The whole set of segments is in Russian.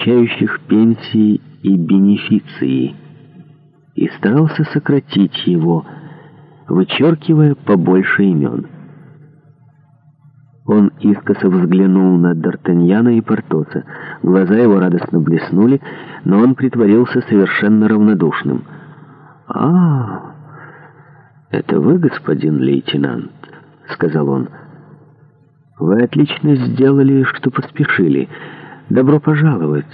получающих пенсии и бенефиции, и старался сократить его, вычеркивая побольше имен. Он искоса взглянул на Д'Артаньяна и Портоса. Глаза его радостно блеснули, но он притворился совершенно равнодушным. «А, это вы, господин лейтенант?» — сказал он. «Вы отлично сделали, что поспешили». Добро пожаловать.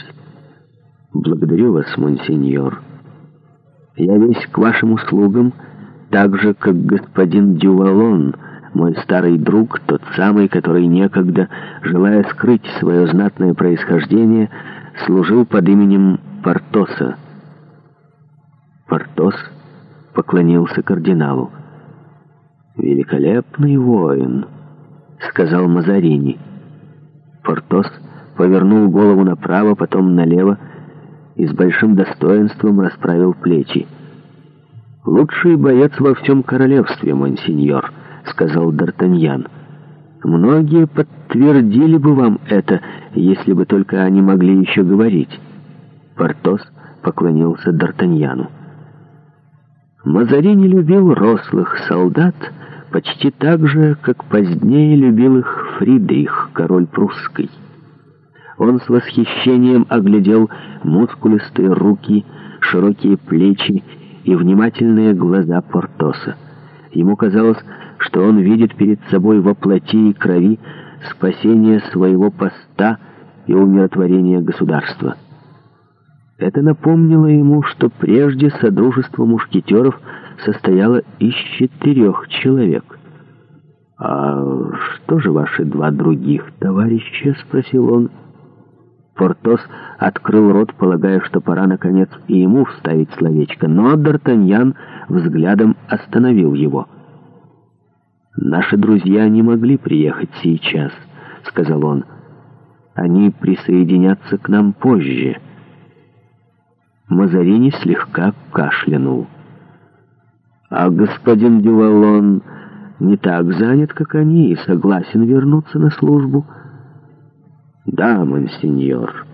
Благодарю вас, монсеньор. Я весь к вашим услугам, так же, как господин Дювалон, мой старый друг, тот самый, который некогда, желая скрыть свое знатное происхождение, служил под именем Портоса. Портос поклонился кардиналу. «Великолепный воин», — сказал Мазарини. Портос — повернул голову направо, потом налево и с большим достоинством расправил плечи. «Лучший боец во всем королевстве, монсеньор», — сказал Д'Артаньян. «Многие подтвердили бы вам это, если бы только они могли еще говорить». Портос поклонился Д'Артаньяну. Мазарини любил рослых солдат почти так же, как позднее любил их Фридрих, король прусский. Он с восхищением оглядел мускулистые руки, широкие плечи и внимательные глаза Портоса. Ему казалось, что он видит перед собой во плоти и крови спасение своего поста и умиротворение государства. Это напомнило ему, что прежде Содружество мушкетеров состояло из четырех человек. «А что же ваши два других товарища?» — спросил он. Портос открыл рот, полагая, что пора, наконец, и ему вставить словечко, но Д'Артаньян взглядом остановил его. «Наши друзья не могли приехать сейчас», — сказал он. «Они присоединятся к нам позже». Мазарини слегка кашлянул. «А господин Дювалон не так занят, как они, и согласен вернуться на службу». Да, монсеньор.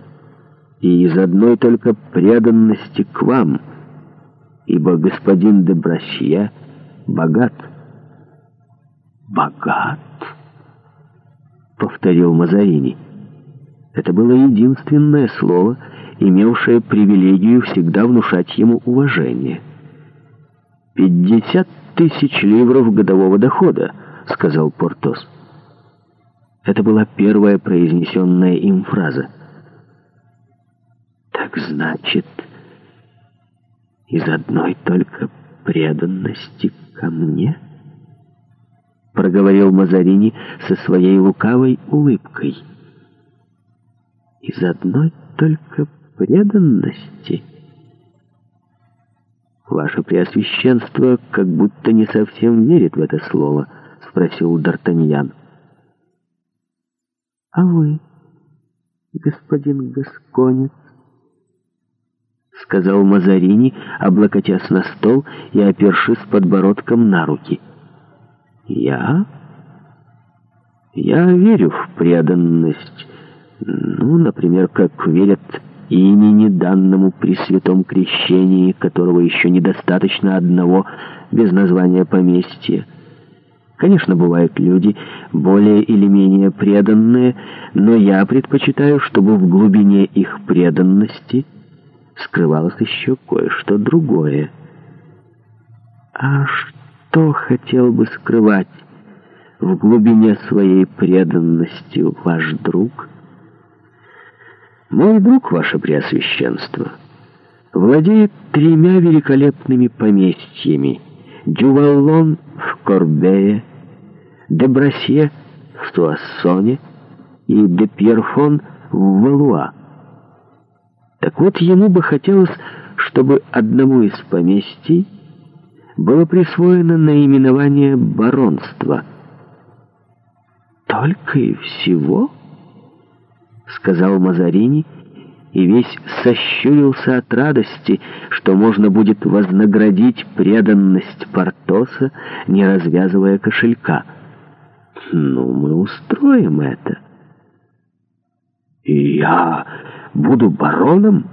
И из одной только преданности к вам, ибо господин де Бращье богат. Богат? Повторил Мазарини. Это было единственное слово, имевшее привилегию всегда внушать ему уважение. «Пятьдесят тысяч ливров годового дохода», — сказал Портос. Это была первая произнесенная им фраза. «Так значит, из одной только преданности ко мне?» Проговорил Мазарини со своей лукавой улыбкой. «Из одной только преданности?» «Ваше Преосвященство как будто не совсем верит в это слово», — спросил Д'Артаньян. А вы, господин Гасконец? Сказал Мазарини, облокотясь на стол и опершись подбородком на руки. Я? Я верю в преданность. Ну, например, как верят имени данному при святом крещении, которого еще недостаточно одного без названия поместья. Конечно, бывают люди более или менее преданные, но я предпочитаю, чтобы в глубине их преданности скрывалось еще кое-что другое. А что хотел бы скрывать в глубине своей преданности ваш друг? Мой друг, ваше Преосвященство, владеет тремя великолепными поместьями. Дюваллон в Корбея, де Брасье в Туассоне и де Пьерфон в Валуа. Так вот, ему бы хотелось, чтобы одному из поместий было присвоено наименование баронства. «Только и всего?» — сказал Мазарини — и весь сощурился от радости, что можно будет вознаградить преданность Портоса, не развязывая кошелька. «Ну, мы устроим это». «И я буду бароном?»